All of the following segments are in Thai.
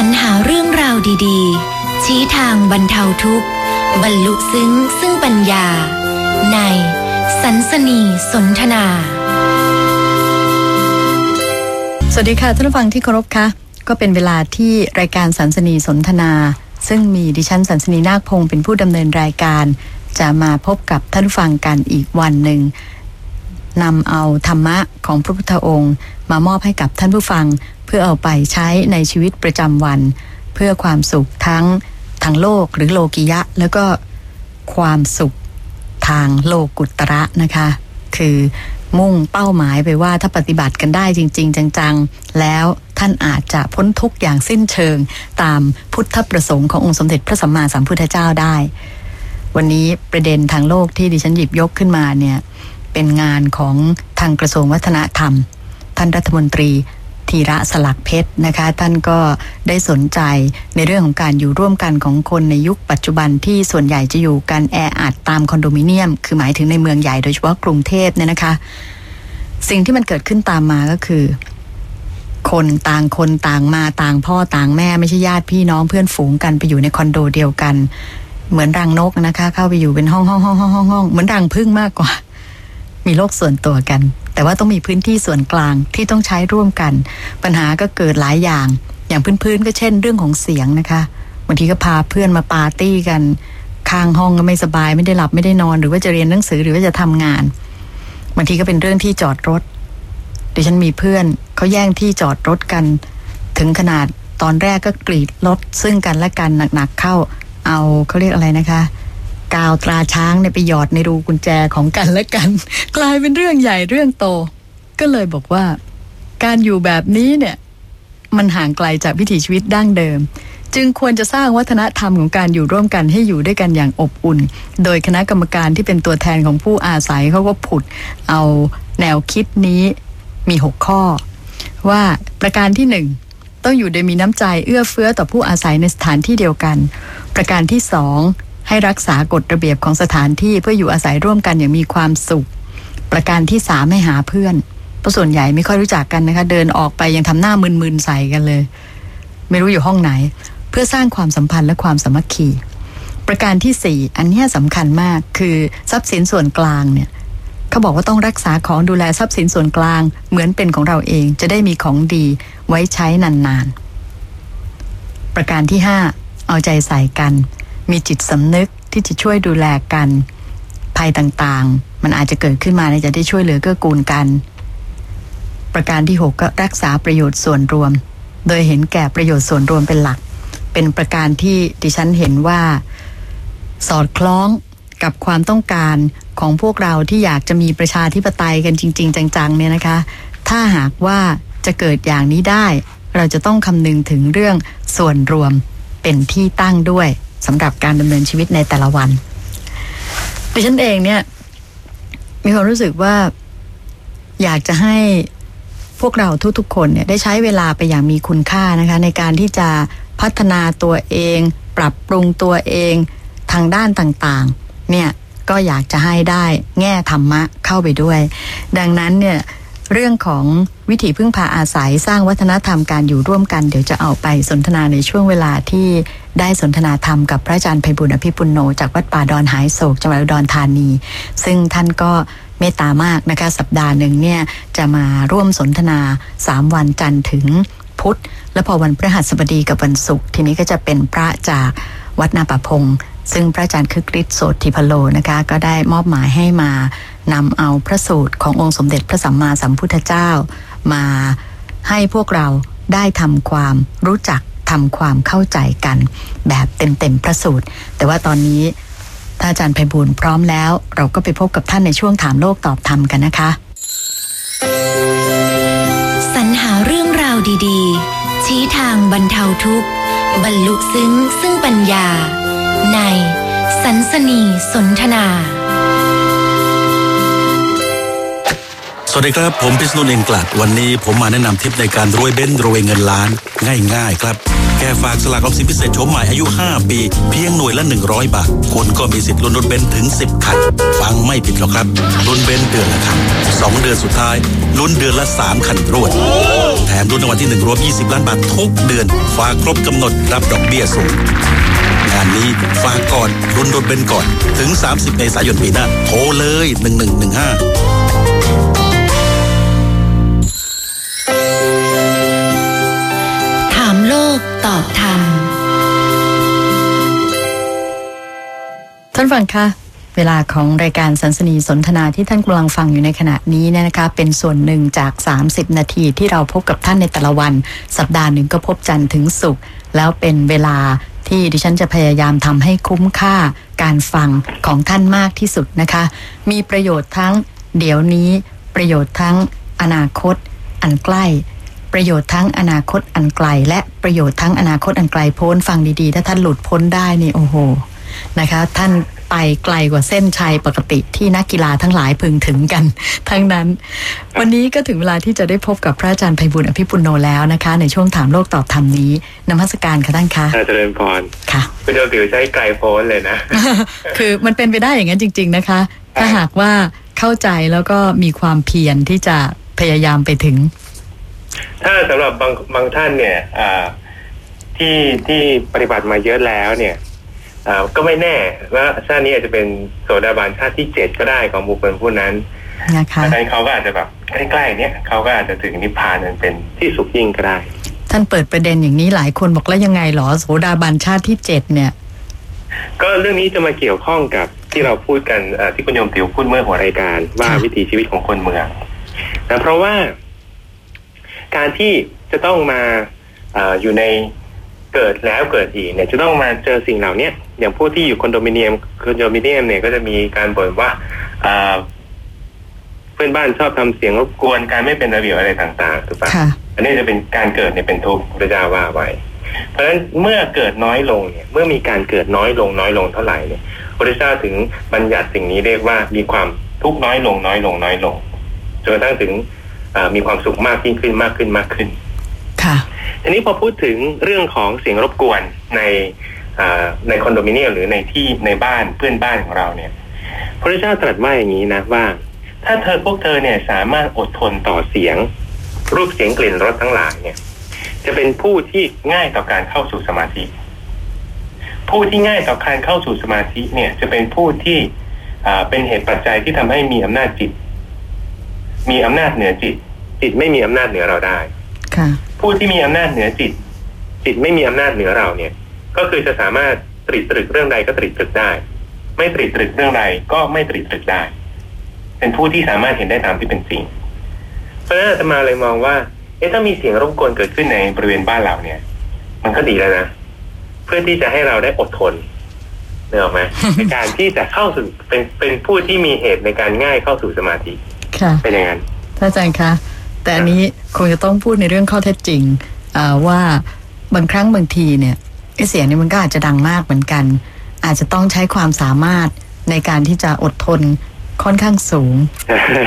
รรหาเรื่องราวดีๆ ชี้ทางบรรเทาทุกข์ บรรลุซึ้งซึ่งปัญญา ในสันสนีสนทนา สวัสดีค่ะท่านผู้ฟังที่เคารพค่ะก็เป็นเวลาที่รายการสันสนีสนทนา ซึ่งมีดิฉันสันสนีนาคพงศ์เป็นผู้ดำเนินรายการ จะมาพบกับท่านผู้ฟังกันอีกวันหนึ่งนำเอาธรรมะของพระพุทธองค์ มามอบให้กับท่านผู้ฟัง เพื่อเอาไปใช้ในชีวิตประจำวัน เพื่อความสุขทั้งทางโลกหรือโลกิยะ แล้วก็ความสุขทางโลกุตระนะคะ คือมุ่งเป้าหมายไปว่าถ้าปฏิบัติกันได้จริง ๆ จัง ๆ แล้วท่านอาจจะพ้นทุกข์อย่างสิ้นเชิง ตามพุทธประสงค์ขององค์สมเด็จพระสัมมาสัมพุทธเจ้าได้ วันนี้ประเด็นทางโลกที่ดิฉันหยิบยกขึ้นมาเนี่ย เป็นงานของทางกระทรวงวัฒนธรรม ท่านรัฐมนตรีธีระสลักเพชรนะคะท่านก็ได้สนใจในเรื่องของการอยู่ร่วมกันของคนในยุคปัจจุบันที่ส่วนใหญ่จะอยู่กันแออัดตามคอนโดมิเนียม คือหมายถึงในเมืองใหญ่โดยเฉพาะกรุงเทพเนี่ยนะคะ สิ่งที่มันเกิดขึ้นตามมาก็คือ คนต่างคนต่างมาต่างพ่อต่างแม่ไม่ใช่ญาติพี่น้องเพื่อนฝูงกันไปอยู่ในคอนโดเดียวกัน เหมือนรังนกนะคะ เข้าไปอยู่เป็นห้องห้องห้องห้องห้องห้องเหมือนรังพึ่งมากกว่า มีโลกส่วนตัวกัน แต่ว่าต้องมีพื้นที่ส่วนกลางที่ต้องใช้ร่วมกัน ปัญหาก็เกิดหลายอย่าง อย่างพื้นๆก็เช่นเรื่องของเสียงนะคะบางทีก็พาเพื่อนมาปาร์ตี้กันข้างห้องก็ไม่สบายไม่ได้หลับไม่ได้นอน หรือว่าจะเรียนหนังสือหรือว่าจะทำงานบางทีก็เป็นเรื่องที่จอดรถดิฉันมีเพื่อนเขาแย่งที่จอดรถกัน ถึงขนาดตอนแรกก็กรีดรถซึ่งกันและกันหนักๆเข้า เอาเขาเรียกอะไรนะคะ กาวตราช้างเนี่ยไปหยอดในรูกุญแจของกันและกัน กลายเป็นเรื่องใหญ่เรื่องโต ก็เลยบอกว่า การอยู่แบบนี้เนี่ย มันห่างไกลจากวิถีชีวิตดั้งเดิม จึงควรจะสร้างวัฒนธรรมของการอยู่ร่วมกันให้อยู่ด้วยกันอย่างอบอุ่น โดยคณะกรรมการที่เป็นตัวแทนของผู้อาศัยเขาก็ผุด เอาแนวคิดนี้มีหกข้อ ว่าประการที่หนึ่งต้องอยู่โดยมีน้ำใจเอื้อเฟื้อต่อผู้อาศัยในสถานที่เดียวกัน ประการที่สอง ให้รักษากฎระเบียบของสถานที่เพื่ออยู่อาศัยร่วมกันอย่างมีความสุข ประการที่สามให้หาเพื่อนเพราะส่วนใหญ่ไม่ค่อยรู้จักกันนะคะ เดินออกไปยังทำหน้ามึนๆใส่กันเลย ไม่รู้อยู่ห้องไหน เพื่อสร้างความสัมพันธ์และความสามัคคีประการที่สี่อันนี้ยสำคัญมากคือทรัพย์สินส่วนกลางเนี่ยเขาบอกว่าต้องรักษาของดูแลทรัพย์สินส่วนกลาง เหมือนเป็นของเราเองจะได้มีของดีไว้ใช้นานๆ ประการที่ห้าเอาใจใส่กัน มีจิตสำนึกที่จะช่วยดูแลกัน ภัยต่างๆ มันอาจจะเกิดขึ้นมาในจะได้ช่วยเหลือเกื้อกูลกัน ประการที่หกก็รักษาประโยชน์ส่วนรวม โดยเห็นแก่ประโยชน์ส่วนรวมเป็นหลัก เป็นประการที่ดิฉันเห็นว่า สอดคล้องกับความต้องการของพวกเราที่อยากจะมีประชาธิปไตยกันจริง ๆ จังๆเนี่ยนะคะ ถ้าหากว่าจะเกิดอย่างนี้ได้ เราจะต้องคำนึงถึงเรื่องส่วนรวมเป็นที่ตั้งด้วย สำหรับการดำเนินชีวิตในแต่ละวันดิฉันเองเนี่ย มีความรู้สึกว่าอยากจะให้พวกเราทุกๆ คนเนี่ยได้ใช้เวลาไปอย่างมีคุณค่านะคะ ในการที่จะพัฒนาตัวเอง ปรับปรุงตัวเองทางด้านต่างๆ เนี่ยก็อยากจะให้ได้แง่ธรรมะเข้าไปด้วย ดังนั้นเนี่ย เรื่องของวิถีพึ่งพาอาศัยสร้างวัฒนธรรมการอยู่ร่วมกัน เดี๋ยวจะเอาไปสนทนาในช่วงเวลาที่ได้สนทนาธรรมกับพระอาจารย์ไพบุญอภิปุโนจากวัดป่าดอนหายโศกจังหวัดอุดรธานี ซึ่งท่านก็เมตตามากนะคะ สัปดาห์หนึ่งเนี่ยจะมาร่วมสนทนา 3 วันจันทร์ถึงพุธ และพอวันพฤหัสบดีกับวันศุกร์ทีนี้ก็จะเป็นพระจาก วัดนาป่าพง ซึ่งพระอาจารย์คึกฤทธิ์โสติพโลนะคะ ก็ได้มอบหมายให้มานำเอาพระสูตรขององค์สมเด็จพระสัมมาสัมพุทธเจ้า มาให้พวกเราได้ทำความรู้จักทำความเข้าใจกัน แบบเต็มๆพระสูตร แต่ว่าตอนนี้ถ้าอาจารย์ไพบูลพร้อมแล้ว เราก็ไปพบกับท่านในช่วงถามโลกตอบธรรมกันนะคะสรรหาเรื่องราวดีๆ ชี้ทางบรรเทาทุกข์ บรรลุซึ้งซึ่งปัญญา ใน สันสนีสนทนา สวัสดีครับ ผมพิษณุเองกลัดวันนี้ผมมาแนะนำทิปในการรวยเบ้นรวยเงินล้าน ง่าย ๆ ครับ แค่ฝากสลากออมสินพิเศษโฉมใหม่อายุ 5 ปี เพียงหน่วยละ 100 บาทคุณก็มีสิทธิ์ลุ้นรถเบนซ์ถึง 10 คัน ฟังไม่ผิดหรอกครับลุ้นเบนซ์เดือนละคัน2เดือนสุดท้ายลุ้นเดือนละ 3 คันรวด แถมลุ้นรางวัลที่ 1 รวม 20 ล้านบาททุกเดือน ฝากครบกำหนดรับดอกเบี้ยสูงงานนี้ฝากก่อนลุ้นรถเบนซ์ก่อน ถึง 30 เมษายนปีหน้า โทรเลย 1115 ตอบธรรม ท่านฟังคะเวลาของรายการสันสนีสนทนาที่ท่านกำลังฟังอยู่ในขณะนี้เนี่ยนะคะ เป็นส่วนหนึ่งจาก 30 นาทีที่เราพบกับท่านในแต่ละวัน สัปดาห์หนึ่งก็พบจันทร์ถึงศุกร์แล้วเป็นเวลาที่ดิฉันจะพยายามทำให้คุ้มค่าการฟังของท่านมากที่สุดนะคะ มีประโยชน์ทั้งเดี๋ยวนี้ประโยชน์ทั้งอนาคตอันใกล้ ประโยชน์ทั้งอนาคตอันไกล และประโยชน์ทั้งอนาคตอันไกลพ้นฟังดีๆ ถ้าท่านหลุดพ้นได้นี่โอ้โหนะคะ ท่านไปไกลกว่าเส้นชัยปกติที่นักกีฬาทั้งหลายพึงถึงกัน ทั้งนั้น วันนี้ก็ถึงเวลาที่จะได้พบกับพระอาจารย์ไพบุญอภิปุโนแล้วนะคะ ในช่วงถามโลกตอบธรรมนี้นมัสการค่ะท่านคะอาเจริญพรค่ะคุณโยติวใช้ไกลโพ้นเลยนะ คือมันเป็นไปได้อย่างนั้นจริง ๆนะคะ ถ้าหากว่าเข้าใจแล้วก็มีความเพียรที่จะพยายามไปถึง ถ้าสำหรับบางบางท่านเนี่ยอ่าที่ที่ปฏิบัติมาเยอะแล้วเนี่ยอ่าก็ไม่แน่ว่าชาตินี้อาจจะเป็นโสดาบันชาติที่เจ็ดก็ได้ของบุคคลผู้นั้นนะคะดังนั้นเขาก็อาจจะแบบใกล้ๆเนี่ยเขาก็อาจจะถึงนิพพานอันเป็นที่สุขยิ่งก็ได้ ท่านเปิดประเด็นอย่างนี้หลายคนบอกแล้วยังไงหรอโสดาบันชาติที่เจ็ดเนี่ย ก็เรื่องนี้จะมาเกี่ยวข้องกับที่เราพูดกันเอ่อที่คุณโยมติวพูดเมื่อหัวรายการว่าค่ะวิถีชีวิตของคนเมืองนะเพราะว่า การที่จะต้องมาเอออยู่ในเกิดแล้วเกิดอีกเนี่ยจะต้องมาเจอสิ่งเหล่าเนี้ยอย่างพวกที่อยู่คอนโดมิเนียมคอนโดมิเนียมเนี่ยก็จะมีการบ่นว่าเอ่อเพื่อนบ้านชอบทำเสียงรบกวนการไม่เป็นระเบียบอะไรต่างๆถูกปะค่ะอันนี้จะเป็นการเกิดเนี่ยเป็นทุกข์พระเจ้าว่าไว้ เพราะฉะนั้นเมื่อเกิดน้อยลงเนี่ย เมื่อมีการเกิดน้อยลงน้อยลงเท่าไหร่เนี่ยพระเจ้าถึงบัญญัติสิ่งนี้เรียกว่ามีความทุกข์น้อยลงน้อยลงน้อยลงจนกระทั่งถึงเอ่อ มีความสุขมากยิ่งขึ้นมากขึ้นมากขึ้น ค่ะ ทีนี้พอพูดถึงเรื่องของเสียงรบกวนในอ่าในคอนโดมิเนียมหรือในที่ในบ้านเพื่อนบ้านของเราเนี่ย พระเจ้าตรัสว่าอย่างนี้นะว่า ถ้าเธอพวกเธอเนี่ยสามารถอดทนต่อเสียง รูปเสียงกลิ่นรสทั้งหลายเนี่ย จะเป็นผู้ที่ง่ายต่อการเข้าสู่สมาธิ ผู้ที่ง่ายต่อการเข้าสู่สมาธิเนี่ย จะเป็นผู้ที่อ่าเป็นเหตุปัจจัยที่ทำให้มีอำนาจจิต มีอำนาจเหนือจิต จิตไม่มีอำนาจเหนือเราได้ค่ะผู้ที่มีอำนาจเหนือจิต จิตไม่มีอำนาจเหนือเราเนี่ย ก็คือจะสามารถตรีตรึกเรื่องใดก็ตรีตรึกได้ ไม่ตรีตรึกเรื่องใดก็ไม่ตรีตรึกได้ เป็นผู้ที่สามารถเห็นได้ตามที่เป็นจริงเพราะฉะนั้นอาตมาเลยมองว่า เอ๊ะถ้ามีเสียงรบกวนเกิดขึ้นในบริเวณบ้านเราเนี่ย มันก็ดีแล้วนะเพื่อที่จะให้เราได้อดทนเนกออกไหมในการที่จะเข้าสู่เป็นเป็นผู้ที่มีเหตุในการง่ายเข้าสู่สมาธิ ค่ะเป็นอย่างนั้นท่านอาจารย์คะแต่อันนี้คงจะต้องพูดในเรื่องข้อเท็จจริงอ่าว่าบางครั้งบางทีเนี่ยไอ้เสียงนี้มันก็อาจจะดังมากเหมือนกัน อาจจะต้องใช้ความสามารถในการที่จะอดทนค่อนข้างสูง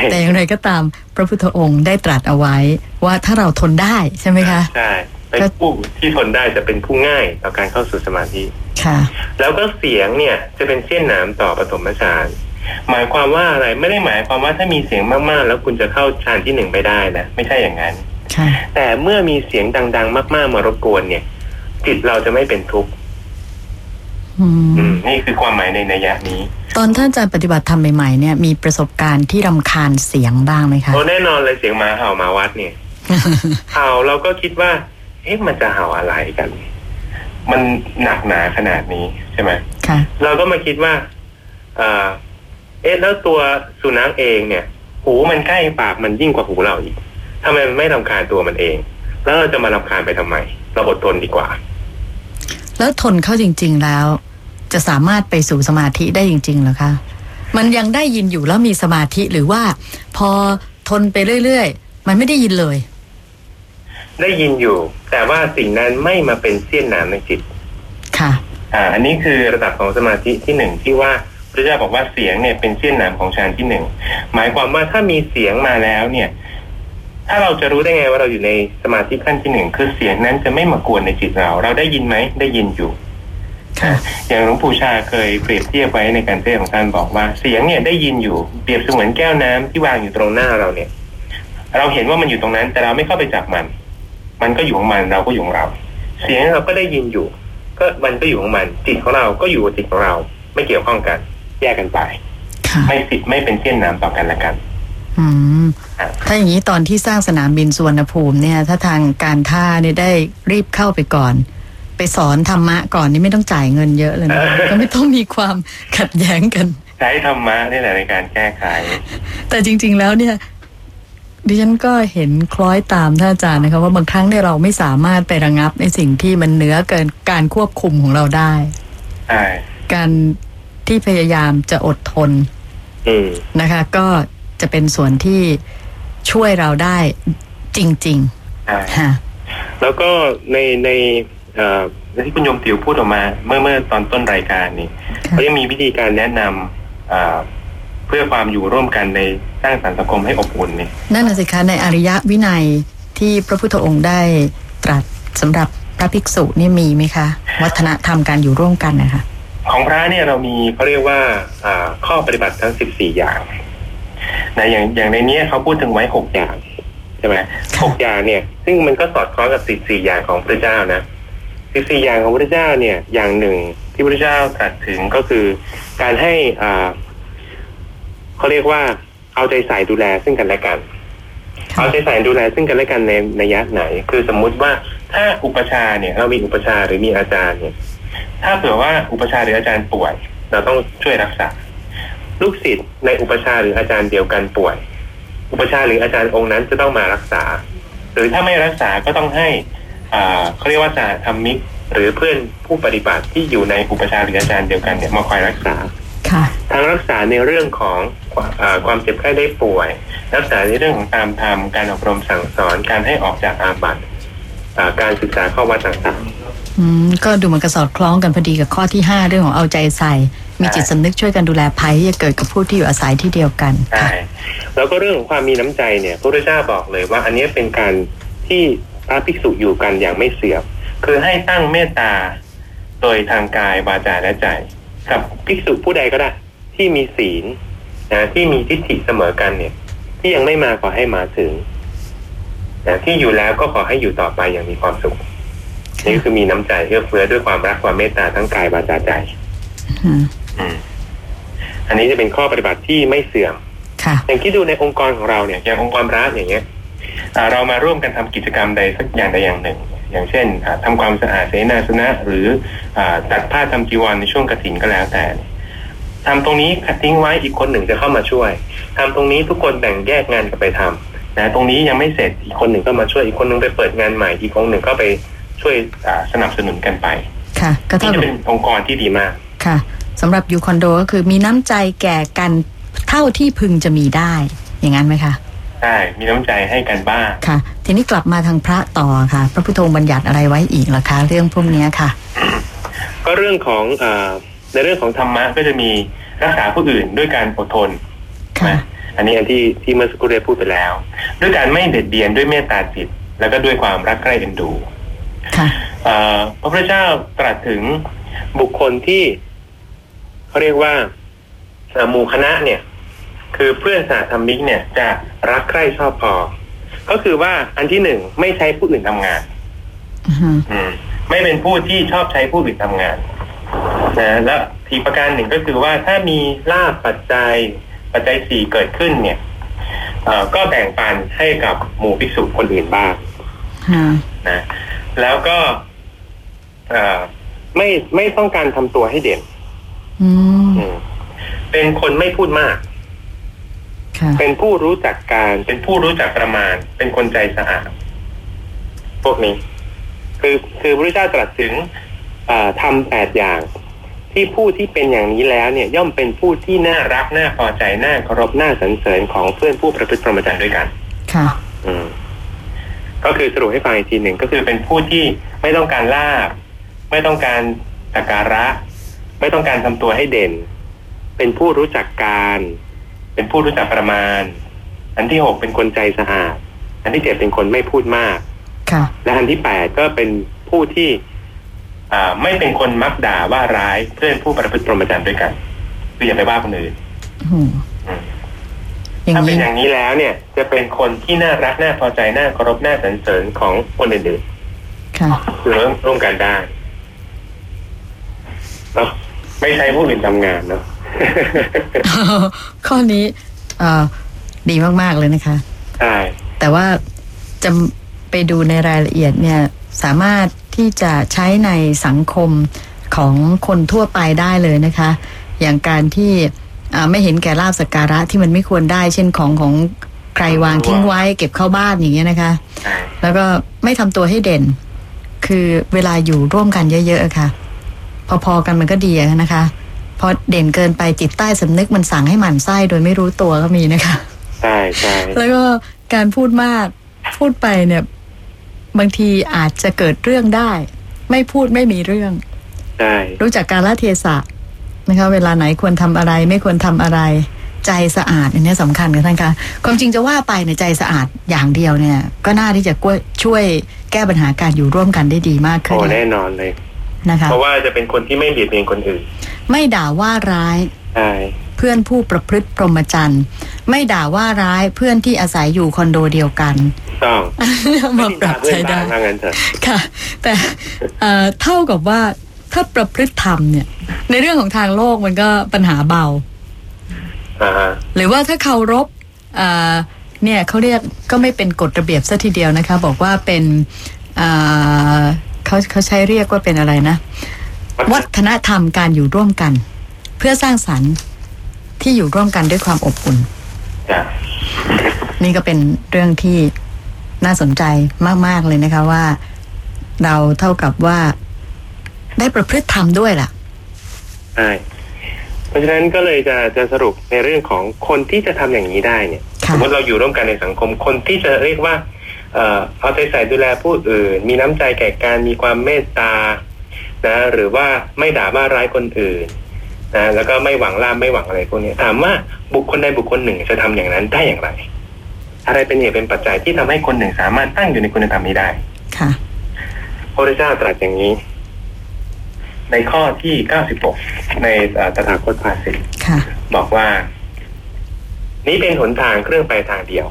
แต่อย่างไรก็ตามพระพุทธองค์ได้ตรัสเอาไว้ว่าถ้าเราทนได้ใช่ไหมคะใช่เป็นผู้ที่ทนได้จะเป็นผู้ง่ายต่อการเข้าสู่สมาธิค่ะ แล้วก็เสียงเนี่ยจะเป็นเส้นหนามต่อปฐมฌาน หมายความว่าอะไรไม่ได้หมายความว่าถ้ามีเสียงมากๆ แล้วคุณจะเข้าฌานที่หนึ่งไม่ได้นะไม่ใช่อย่างนั้นค่ะแต่เมื่อมีเสียงดัง ๆ มาก ๆ มารบกวนเนี่ย จิตเราจะไม่เป็นทุกข์อืมอืมนี่คือความหมายในนัยยะนี้ ตอนท่านอาจารย์ปฏิบัติธรรมใหม่ๆเนี่ยมีประสบการณ์ที่รำคาญเสียงบ้างไหมคะโอ้แน่นอนเลยเสียงหมาเห่าหมาวัดเนี่ยเห่าเราก็คิดว่า เอ๊ะมันจะเห่าอะไรกัน มันหนักหนาขนาดนี้ใช่ไหมค่ะเราก็มาคิดว่า เอ่อ เอ๊ะแล้วตัวสุนัขเองเนี่ย หูมันใกล้ปากมันยิ่งกว่าหูเราอีกทำไมมันไม่รำคาญตัวมันเอง แล้วเราจะมารำคาญไปทำไม เราอดทนดีกว่า แล้วทนเข้าจริง ๆแล้ว จะสามารถไปสู่สมาธิได้จริงๆเหรอคะมันยังได้ยินอยู่แล้วมีสมาธิหรือว่า พอทนไปเรื่อยๆ มันไม่ได้ยินเลย ได้ยินอยู่ แต่ว่าสิ่งนั้นไม่มาเป็นเสี้ยนหนามในจิต ค่ะ อ่า อันนี้คือระดับของสมาธิที่หนึ่งที่ว่า พระเจ้าบอกว่าเสียงเนี่ยเป็นเสี้ยนหนามของฌานที่หนึ่งหมายความว่าถ้ามีเสียงมาแล้วเนี่ย ถ้าเราจะรู้ได้ไงว่าเราอยู่ในสมาธิขั้นที่หนึ่งคือเสียงนั้นจะไม่มากวนในจิตเรา เราได้ยินไหมได้ยินอยู่ค่ะอย่างหลวงปู่ชาเคยเปรียบเทียบไว้ในการเทศน์ของท่านบอกว่าเสียงเนี่ยได้ยินอยู่เปรียบเสมือนแก้วน้ำที่วางอยู่ตรงหน้าเราเนี่ย เราเห็นว่ามันอยู่ตรงนั้น แต่เราไม่เข้าไปจับมัน มันก็อยู่ของมันเราก็อยู่ของเรา เสียงเราก็ได้ยินอยู่ ก็มันก็อยู่ของมัน จิตของเราก็อยู่กับจิตของเรา ไม่เกี่ยวข้องกัน แยกกันไปค่ะไม่สิไม่เป็นเสี้ยนน้ำต่อกันและกันอืมอะถ้าอย่างนี้ตอนที่สร้างสนามบินสุวรรณภูมิเนี่ย ถ้าทางการท่าเนี่ยได้รีบเข้าไปก่อน ไปสอนธรรมะก่อนนี่ไม่ต้องจ่ายเงินเยอะเลยนะก็ไม่ต้องมีความขัดแย้งกัน ใช้ธรรมะนี่แหละในการแก้ไขแต่จริง ๆ แล้วเนี่ยดิฉันก็เห็นคล้อยตามท่านอาจารย์นะคะว่าบางครั้งเนี่ยเราไม่สามารถไประงับในสิ่งที่มันเหนือเกินการควบคุมของเราได้ใช่การ ที่พยายามจะอดทนอืมนะคะ ก็จะเป็นส่วนที่ช่วยเราได้จริงใช่ๆค่ะแล้วก็ในในเอ่อที่คุณโยมติ๋วพูดออกมา เมื่อเมื่อตอนต้นรายการนี่ค่ะเขายังมีวิธีการแนะนำเอ่อเพื่อความอยู่ร่วมกันในสร้างสรรค์สังคมให้อบอุ่นนี่นั่นน่ะสิคะในอริยวินัยที่พระพุทธองค์ได้ตรัสสำหรับพระภิกษุนี่มีไหมคะ วัฒนธรรมการอยู่ร่วมกันนะคะ ของพระเนี่ยเรามีเขาเรียกว่าอ่าข้อปฏิบัติทั้งสิบสี่อย่างนะอย่างอย่างในเนี้ยเขาพูดถึงไว้หกอย่างใช่ไหมค่ะหกอย่างเนี่ย ซึ่งมันก็สอดคล้องกับสิบสี่อย่างของพระเจ้านะสิบสี่อย่างของพระเจ้าเนี่ย อย่างหนึ่งที่พระเจ้าตรัสถึงก็คือการให้อ่าเขาเรียกว่าเอาใจใส่ดูแลซึ่งกันและกัน เอาใจใส่ดูแลซึ่งกันและกันในในยะไหน คือสมมุติว่าถ้าอุปชฌาย์เนี่ยเรามีอุปชฌาย์หรือมีอาจารย์เนี่ย ถ้าเผื่อว่าอุปชฌาย์หรืออาจารย์ป่วย เราต้องช่วยรักษา ลูกศิษย์ในอุปชฌาย์หรืออาจารย์เดียวกันป่วย อุปชฌาย์หรืออาจารย์องค์นั้นจะต้องมารักษา หรือถ้าไม่รักษาก็ต้องให้อ่าเขาเรียกว่าสาธรรมิกหรือเพื่อนผู้ปฏิบัติที่อยู่ในอุปชฌาย์หรืออาจารย์เดียวกันเนี่ยมาคอยรักษาค่ะทั้งรักษาในเรื่องของอาความเจ็บไข้ได้ป่วย รักษาในเรื่องของตามธรรมการอบรมสั่งสอนการให้ออกจากอาบัติอ่าการศึกษาข้อวัดต่างอืม ก็ดูเหมันกระสอดคล้องกันพอดีกับข้อที่ 5 เรื่องของเอาใจใส่ มีจิตสำนึกช่วยกันดูแลภัยที่จะเกิดกับผู้ที่อยู่อาศัยที่เดียวกันๆใช่ค่ะแล้วก็เรื่องของความมีน้ำใจเนี่ยพระพุทธเจ้าบอกเลยว่า อันนี้เป็นการที่พระภิกษุอยู่กันอย่างไม่เสียบ คือให้ตั้งเมตตาโดยทางกายวาจาและใจ กับภิกษุผู้ใดก็ได้ ที่มีศีลนะที่มีทิฏฐิเสมอกันเนี่ย ที่ยังไม่มาขอให้มาถึงนะที่อยู่แล้วก็ขอให้อยู่ต่อไปอย่างมีความสุข นี่คือมีน้ำใจเอื้อเฟื้อด้วยความรักความเมตตาทั้งกายวาจาใจอืมอืมอันนี้จะเป็นข้อปฏิบัติที่ไม่เสื่อมค่ะอย่างที่ดูในองค์กรของเราเนี่ย อย่างองค์กรพระอย่างเงี้ยอ่าเรามาร่วมกันทำกิจกรรมใดสักอย่างใดอย่างหนึ่ง อย่างเช่นอ่าทำความสะอาดเสนาสนะ หรืออาตัดผ้าทำจีวรในช่วงกฐินก็แล้วแต่ทำตรงนี้ทิ้งไว้อีกคนหนึ่งจะเข้ามาช่วยทำตรงนี้ทุกคนแบ่งแยกงานกันไปทำนะตรงนี้ยังไม่เสร็จอีกคนหนึ่งก็มาช่วยอีกคนหนึ่งไปเปิดงานใหม่อีกคนหนึ่งก็ไป ช่วยอ่าสนับสนุนกันไป ค่ะ ก็นี่เท่าจะกับเป็นองค์กรที่ดีมากค่ะสำหรับยูคอนโดก็คือมีน้ำใจแก่กันเท่าที่พึงจะมีได้ อย่างนั้นไหมคะใช่มีน้ำใจให้กันบ้างค่ะ ทีนี้กลับมาทางพระต่อค่ะ พระพุทธองค์บัญญัติอะไรไว้อีกล่ะคะ เรื่องพวกเนี้ยค่ะ ก็เรื่องของเออในเรื่องของธรรมะก็จะมีรักษาผู้อื่นด้วยการอดทนค่ะนะอันนี้อันที่ที่เมื่อสักครู่ได้พูดไปแล้ว ด้วยการไม่เบียดเบียนด้วยเมตตาจิต แล้วก็ด้วยความรักใคร่เอ็นดูค่ะเอ่อ พระพุทธเจ้าตรัสถึงบุคคลที่เขาเรียกว่าเอ่อหมู่คณะเนี่ย คือเพื่อนสาธรรมิกเนี่ยจะรักใคร่ชอบพอ ก็คือว่าอันที่หนึ่งไม่ใช้ผู้อื่นทำงานอือฮึอืมไม่เป็นผู้ที่ชอบใช้ผู้อื่นทำงานนะและทีกประการหนึ่งก็คือว่าถ้ามีลาบปัจจัยปัจจัยสี่เกิดขึ้นเนี่ยเอ่อก็แบ่งปันให้กับหมู่ภิกษุคนอื่นบ้างฮะนะ แล้วก็เอ่อไม่ไม่ต้องการทำตัวให้เด่นอืมอืมเป็นคนไม่พูดมากค่ะเป็นผู้รู้จักการ เป็นผู้รู้จักประมาณ เป็นคนใจสะอาด พวกนี้ คือคือพระพุทธเจ้าตรัสถึงอ่าทำแปดอย่าง ที่ผู้ที่เป็นอย่างนี้แล้วเนี่ย ย่อมเป็นผู้ที่น่ารักน่าพอใจน่าเคารพน่าสรรเสริญของเพื่อนผู้ประพฤติพรหมจรรย์ด้วยกัน ค่ะอืม ก็คือสรุปให้ฟังอีกทีหนึ่งก็คือเป็นผู้ที่ไม่ต้องการลาบ ไม่ต้องการสักการะ ไม่ต้องการทำตัวให้เด่น เป็นผู้รู้จักการ เป็นผู้รู้จักประมาณ อันที่หกเป็นคนใจสะอาด อันที่เจ็ดเป็นคนไม่พูดมากค่ะและอันที่แปดก็เป็นผู้ที่อ่าไม่เป็นคนมักด่าว่าร้ายเพื่อนผู้ประพฤติพรหมจรรย์ด้วยกันคืออย่าไปว่าคนอื่นอืมอืมอย่าง ถ้าเป็นนี้อย่างนี้แล้วเนี่ย จะเป็นคนที่น่ารักน่าพอใจน่าเคารพน่าสรรเสริญของคนอื่นค่ะๆคือร่วมร่วมกันได้เนาะไม่ใช่ผู้อื่นทำงานเนาะข้อนี้เอ่อดีมากๆเลยนะคะใช่แต่ว่าจะไปดูในรายละเอียดเนี่ย สามารถที่จะใช้ในสังคมของคนทั่วไปได้เลยนะคะ อย่างการที่อ่า ไม่เห็นแก่ลาบสักการะที่มันไม่ควรได้ เช่นของของใครวางทิ้งไว้ เก็บเข้าบ้านอย่างเงี้ยนะคะใช่แล้วก็ไม่ทำตัวให้เด่น คือเวลาอยู่ร่วมกันเยอะๆอะค่ะ พอๆกันมันก็ดีอะนะคะพอเด่นเกินไปจิตใต้สำนึกมันสั่งให้หมั่นไส้โดยไม่รู้ตัวก็มีนะคะใช่ใช่แล้วก็การพูดมากพูดไปเนี่ย บางทีอาจจะเกิดเรื่องได้ ไม่พูดไม่มีเรื่องใช่รู้จักการละเทศะ นะคะ เวลาไหนควรทำอะไร ไม่ควรทำอะไร ใจสะอาดอันนี้สำคัญค่ะท่านคะความจริงจะว่าไปในยใจสะอาดอย่างเดียวเนี่ย ก็น่าที่จะช่วยแก้ปัญหาการอยู่ร่วมกันได้ดีมากขึ้โอ้นแน่นอนเลยนะคะเพราะว่าจะเป็นคนที่ไม่เบียดเบียนคนอื่น ไม่ด่าว่าร้ายใช่เพื่อนผู้ประพฤติพรหมจรรย์ ไม่ด่าว่าร้ายเพื่อนที่อาศัยอยู่คอนโดเดียวกันต้องมาปรับเพื่อใช้นบ้าได้นว่างั้นเถอะค่ะ แต่เอ่อเท่ากับว่า ถ้าประพฤติธรรมเนี่ย ในเรื่องของทางโลกมันก็ปัญหาเบาอ่าฮะหรือว่าถ้าเคารพเอ่อเนี่ยเขาเรียกก็ไม่เป็นกฎระเบียบซะทีเดียวนะคะ บอกว่าเป็นเอ่อเขาเขาใช้เรียกว่าเป็นอะไรนะ วัฒนธรรมการอยู่ร่วมกัน เพื่อสร้างสรรค์ที่อยู่ร่วมกันด้วยความอบอุ่นจ้ะนี่ก็เป็นเรื่องที่น่าสนใจมาก ๆ เลยนะคะว่า เราเท่ากับว่า ได้ประพฤติธรรมด้วยล่ะใช่เพราะฉะนั้นก็เลยจะจะสรุปในเรื่องของคนที่จะทำอย่างนี้ได้เนี่ยค่ะสมมติเราอยู่ร่วมกันในสังคมคนที่จะเรียกว่าเอ่อเอาใจใส่ดูแลผู้อื่น มีน้ำใจแก่การมีความเมตตานะหรือว่าไม่ด่าว่าร้ายคนอื่นนะแล้วก็ไม่หวังลาบไม่หวังอะไรพวกนี้ถามว่าบุคคลใดบุคคลหนึ่งจะทำอย่างนั้นได้อย่างไร อะไรเป็นเหตุเป็นปัจจัยที่ทำให้คนหนึ่งสามารถตั้งอยู่ในคุณธรรมนี้ได้ ค่ะพระพุทธเจ้าตรัสอย่างนี้ ในข้อที่ 96 ในเอ่อตถาคตภาษิตค่ะบอกว่า นี้เป็นหนทางเครื่องไปทางเดียว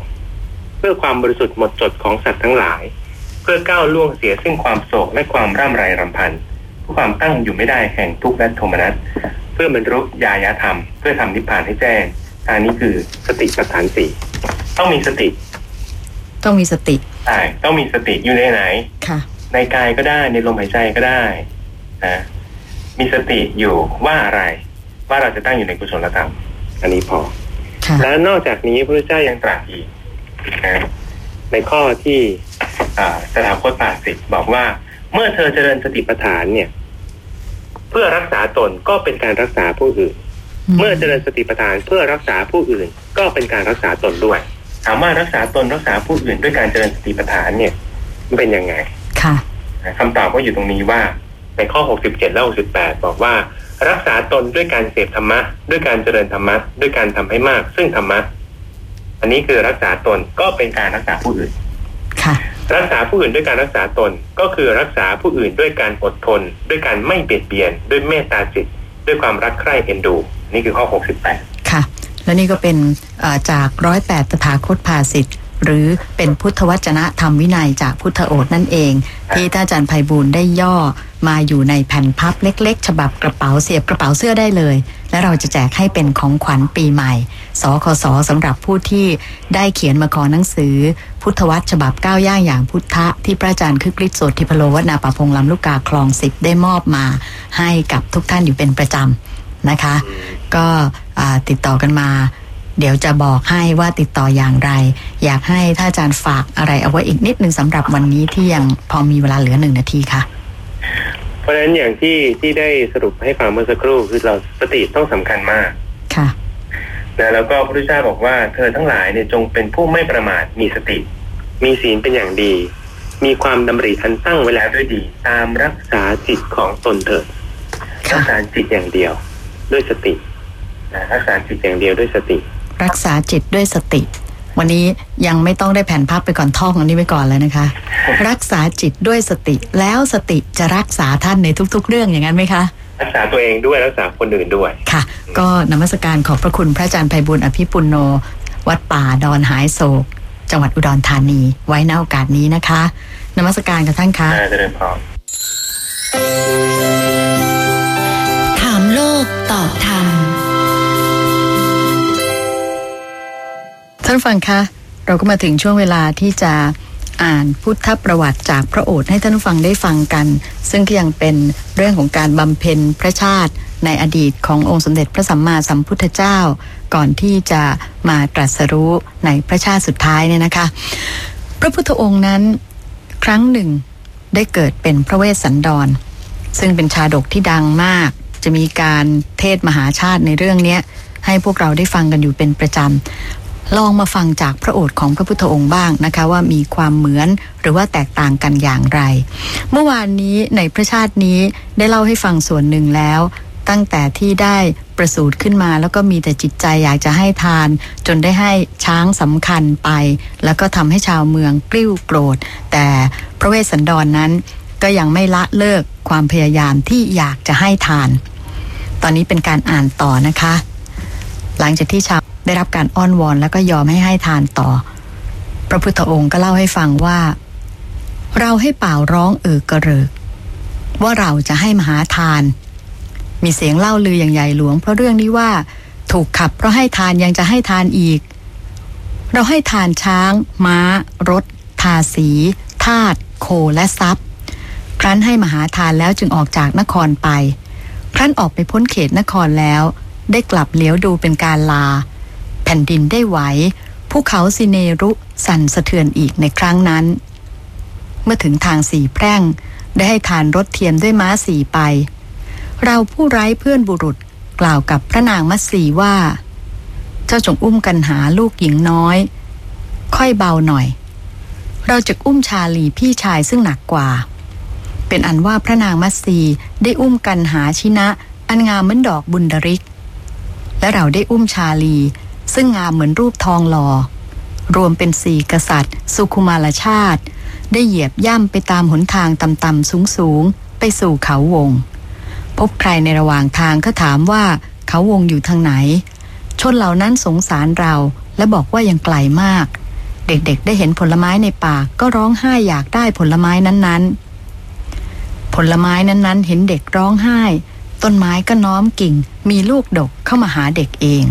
เพื่อความบริสุทธิ์หมดจดของสัตว์ทั้งหลาย เพื่อก้าวล่วงเสียซึ่งความโศกและความร่ำไรรำพันเพื่อความตั้งอยู่ไม่ได้แห่งทุกข์และโทมนัสเพื่อบรรลุญาญาธรรม เพื่อทำนิพพานให้แจ้งทางนี้คือสติปัฏฐานสี่ต้องมีสติ ต้องมีสติใช่ต้องมีสติอยู่ในไหนค่ะ ในกายก็ได้ในลมหายใจก็ได้นะ มีสติอยู่ว่าอะไร ว่าเราจะตั้งอยู่ในกุศลธรรม อันนี้พอค่ะและนอกจากนี้พระเจ้ายังตรัสอีกนะในข้อที่อ่าสถาคตปาสิทธิ์บอกว่า เมื่อเธอเจริญสติปัฏฐานเนี่ย เพื่อรักษาตนก็เป็นการรักษาผู้อื่น เมื่อเจริญสติปัฏฐานเพื่อรักษาผู้อื่น ก็เป็นการรักษาตนด้วยถามว่ารักษาตนรักษาผู้อื่นด้วยการเจริญสติปัฏฐานเนี่ย มันเป็นยังไง ค่ะคำตอบก็อยู่ตรงนี้ว่า ในข้อ 67 และ 68 บอกว่า รักษาตนด้วยการเสพธรรมะ ด้วยการเจริญธรรมะ ด้วยการทำให้มาก ซึ่งธรรมะ อันนี้คือรักษาตนก็เป็นการรักษาผู้อื่นค่ะรักษาผู้อื่นด้วยการรักษาตนก็คือรักษาผู้อื่นด้วยการอดทน ด้วยการไม่เบียดเบียน ด้วยเมตตาจิต ด้วยความรักใคร่เอ็นดู นี่คือข้อ 68 ค่ะ และนี่ก็เป็นเอ่อจากร้อยแปดตถาคตภาสิทธิ์ หรือเป็นพุทธวจนะธรรมวินัยจากพุทธโอษนั่นเอง ที่ท่านอาจารย์ไพบูลย์ได้ย่อมาอยู่ในแผ่นพับเล็ก ๆ ฉบับกระเป๋าเสียบกระเป๋าเสื้อได้เลย และเราจะแจกให้เป็นของขวัญปีใหม่ สคสสำหรับผู้ที่ได้เขียนมาขอหนังสือ พุทธวัตรฉบับก้าวย่างอย่างพุทธะ ที่พระอาจารย์คึกฤทธิ์โสติพโลวัฒนาปะพงลำลูกกาคลองสิบได้มอบมา ให้กับทุกท่านอยู่เป็นประจำนะคะ ก็อ่าติดต่อกันมา เดี๋ยวจะบอกให้ว่าติดต่ออย่างไร อยากให้ท่านอาจารย์ฝากอะไรเอาไว้อีกนิดนึงสำหรับวันนี้ที่ยังพอมีเวลาเหลือหนึ่งนาทีค่ะ เพราะฉะนั้นอย่างที่ที่ได้สรุปให้ฟังเมื่อสักครู่คือเราสติต้องสำคัญมากค่ะนะแล้วก็พระพุทธเจ้าบอกว่าเธอทั้งหลายเนี่ยจงเป็นผู้ไม่ประมาทมีสติ มีศีลเป็นอย่างดี มีความดำริอันตั้งไว้แล้วด้วยดี ตามรักษาจิตของตนเถิดค่ะรักษาจิตอย่างเดียว ด้วยสตินะรักษาจิตอย่างเดียวด้วยสติ รักษาจิตด้วยสติ วันนี้ยังไม่ต้องได้แผ่นพับไปก่อนท่องอันนี้ไปก่อนเลยนะคะ รักษาจิตด้วยสติ แล้วสติจะรักษาท่านในทุก ๆ เรื่องอย่างนั้นไหมคะรักษาตัวเองด้วยรักษาคนอื่นด้วยค่ะ ก็นมัสการขอบพระคุณพระอาจารย์ไพบุญอภิปุโน วัดป่าดอนหายโศก จังหวัดอุดรธานี ไว้ในโอกาสนี้นะคะ นมัสการกับท่านคะน่าจะเริญพรถามโลกตอบธรรมานฟังคะ เราก็มาถึงช่วงเวลาที่จะอ่านพุทธประวัติจากพระโอษฐ์ให้ท่านผู้ฟังได้ฟังกัน ซึ่งก็ยังเป็นเรื่องของการบำเพ็ญพระชาติในอดีตขององค์สมเด็จพระสัมมาสัมพุทธเจ้า ก่อนที่จะมาตรัสรู้ในพระชาติสุดท้ายเนี่ยนะคะ พระพุทธองค์นั้นครั้งหนึ่งได้เกิดเป็นพระเวสสันดร ซึ่งเป็นชาดกที่ดังมาก จะมีการเทศมหาชาติในเรื่องนี้ให้พวกเราได้ฟังกันอยู่เป็นประจำ ลองมาฟังจากพระโอษฐ์ของพระพุทธองค์บ้างนะคะว่ามีความเหมือนหรือว่าแตกต่างกันอย่างไร เมื่อวานนี้ในพระชาตินี้ได้เล่าให้ฟังส่วนหนึ่งแล้ว ตั้งแต่ที่ได้ประสูติขึ้นมา แล้วก็มีแต่จิตใจอยากจะให้ทาน จนได้ให้ช้างสำคัญไป แล้วก็ทำให้ชาวเมืองกลิ้วโกรธ แต่พระเวสสันดรนนั้นก็ยังไม่ละเลิกความพยายามที่อยากจะให้ทาน ตอนนี้เป็นการอ่านต่อนะคะ หลังจากที่ชาว ได้รับการอ้อนวอนแล้วก็ยอมให้ให้ทานต่อ พระพุทธองค์ก็เล่าให้ฟังว่า เราให้เป่าร้องเอือกระเริกว่าเราจะให้มหาทาน มีเสียงเล่าลืออย่างใหญ่หลวง เพราะเรื่องนี้ว่า ถูกขับเพราะให้ทานยังจะให้ทานอีก เราให้ทานช้าง ม้า รถ ทาสี ทาสโคและทรัพย์ ครั้นให้มหาทานแล้วจึงออกจากนครไป ครั้นออกไปพ้นเขตนครแล้ว ได้กลับเลี้ยวดูเป็นการลา แผ่นดินได้ไหวภูเขาสิเนรุสั่นสะเทือนอีกในครั้งนั้น เมื่อถึงทางสีแพร่งได้ให้ทานรถเทียมด้วยม้าสีไป เราผู้ไร้เพื่อนบุรุษกล่าวกับพระนางมัตสีว่า เจ้าจงอุ้มกันหาลูกหญิงน้อย ค่อยเบาหน่อย เราจะอุ้มชาลีพี่ชายซึ่งหนักกว่า เป็นอันว่าพระนางมัตสีได้อุ้มกันหาชินะ อันงามเหมือนดอกบุญดริก และเราได้อุ้มชาลี ซึ่งงามเหมือนรูปทองหลอ่อรวมเป็นสี่กษัตริย์ สุคุมารชาติ ได้เหยียบย่ำไปตามหนทางต่ำๆสูงๆ ไปสู่เขาวง พบใครในระหว่างทางก็ถามว่าเขาวงอยู่ทางไหน ชนเหล่านั้นสงสารเราและบอกว่ายังไกลมาก เด็กๆ ได้เห็นผลไม้ในป่าก็ร้องไห้อยากได้ผลไม้นั้นๆ ผลไม้นั้นๆ เห็นเด็กร้องไห้ ต้นไม้ก็น้อมกิ่ง มีลูกดกเข้ามาหาเด็กเอง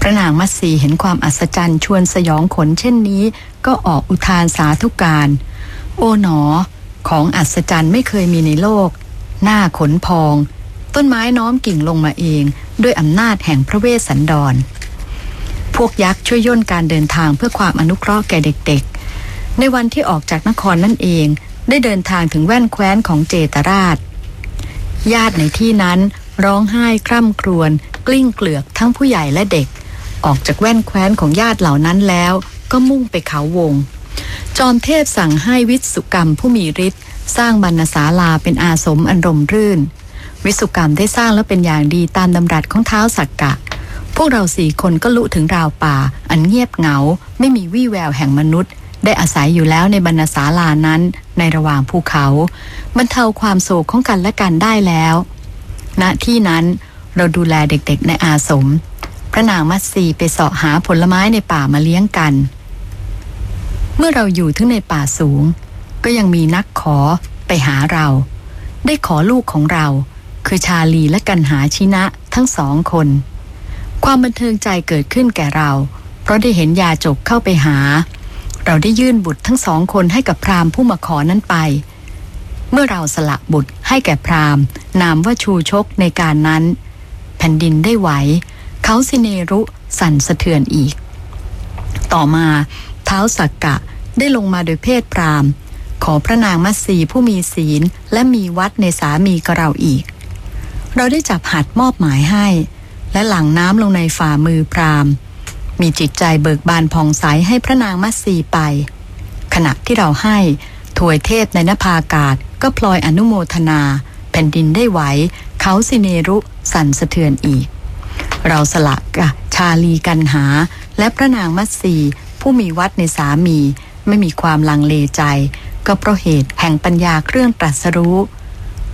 พระนางมัตสีเห็นความอัศจรรย์ชวนสยองขนเช่นนี้ ก็ออกอุทานสาธุการ โอ๋หนอ ของอัศจรรย์ไม่เคยมีในโลก หน้าขนพอง ต้นไม้น้อมกิ่งลงมาเอง ด้วยอำนาจแห่งพระเวสสันดร พวกยักษ์ช่วยย่นการเดินทางเพื่อความอนุเคราะห์แก่เด็กๆ ในวันที่ออกจากนครนั่นเอง ได้เดินทางถึงแว่นแคว้นของเจตราช ญาติในที่นั้นร้องไห้คร่ำครวญกลิ้งเกลือกทั้งผู้ใหญ่และเด็ก ออกจากแว่นแคว้นของญาติเหล่านั้นแล้ว ก็มุ่งไปเขาวง จอมเทพสั่งให้วิสุกรรมผู้มีฤทธิ์สร้างบรรณศาลาเป็นอาสมอันรมรื่น วิสุกรรมได้สร้างแล้วเป็นอย่างดีตามดำรัสของเท้าสักกะ พวกเราสี่คนก็ลุถึงราวป่า อันเงียบเหงา ไม่มีวี่แววแห่งมนุษย์ ได้อาศัยอยู่แล้วในบรรณศาลานั้นในระหว่างภูเขาบรรเทาความโศกของกันและกันได้แล้ว ณที่นั้นเราดูแลเด็กๆในอาสม ระนางมัตสีไปเสาะหาผลไม้ในป่ามาเลี้ยงกัน เมื่อเราอยู่ถึงในป่าสูง ก็ยังมีนักขอไปหาเรา ได้ขอลูกของเรา คือชาลีและกันหาชินะทั้งสองคน ความบันเทิงใจเกิดขึ้นแก่เรา เพราะได้เห็นยาจกเข้าไปหา เราได้ยื่นบุตรทั้งสองคนให้กับพราหมณ์ผู้มาขอนั้นไป เมื่อเราสละบุตรให้แก่พราหมณ์ นามว่าชูชกในการนั้น แผ่นดินได้ไหว เขาสิเนรุสั่นสะเทือนอีก ต่อมาเท้าสักกะได้ลงมาโดยเพศพราหมณ์ขอพระนางมัตสีผู้มีศีลและมีวัดในสามีกับเราอีก เราได้จับหัดมอบหมายให้ และหลั่งน้ำลงในฝ่ามือพราหมณ์มีจิตใจเบิกบานผ่องใสให้พระนางมัตสีไป ขณะที่เราให้ถวยเทพในนภาอากาศก็พลอยอนุโมทนา แผ่นดินได้ไหว เขาสิเนรุสั่นสะเทือนอีก เราสละกะชาลีกันหา และพระนางมัตสีผู้มีวัดในสามีไม่มีความลังเลใจ ก็เพราะเหตุแห่งปัญญาเครื่องตรัสรู้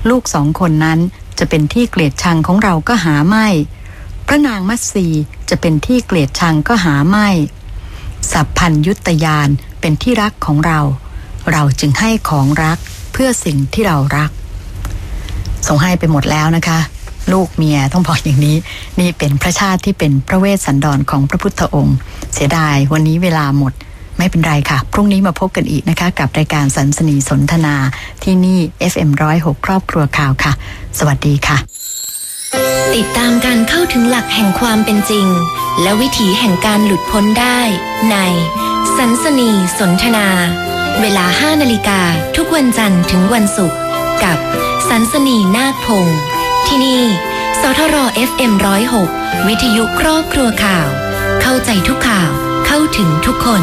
ลูกสองคนนั้นจะเป็นที่เกลียดชังของเราก็หาไม่ พระนางมัตสีจะเป็นที่เกลียดชังก็หาไม่ สัพพัญยุตยานเป็นที่รักของเรา เราจึงให้ของรักเพื่อสิ่งที่เรารัก ส่งให้ไปหมดแล้วนะคะ ลูกเมียต้องบอกอย่างนี้ นี่เป็นพระชาติที่เป็นพระเวสสันดรของพระพุทธองค์ เสียดายวันนี้เวลาหมดไม่เป็นไรค่ะ พรุ่งนี้มาพบกันอีกนะคะ กับรายการสันสนีสนทนาที่นี่ FM106 ครอบครัวข่าวค่ะ สวัสดีค่ะ ติดตามการเข้าถึงหลักแห่งความเป็นจริง และวิถีแห่งการหลุดพ้นได้ ในสันสนีสนทนา เวลา 5 นาฬิกาทุกวันจันทร์ถึงวันศุกร์กับสันสนีนาคพงศ์ ที่นี่ สทร FM106 วิทยุครอบครัวข่าว เข้าใจทุกข่าว เข้าถึงทุกคน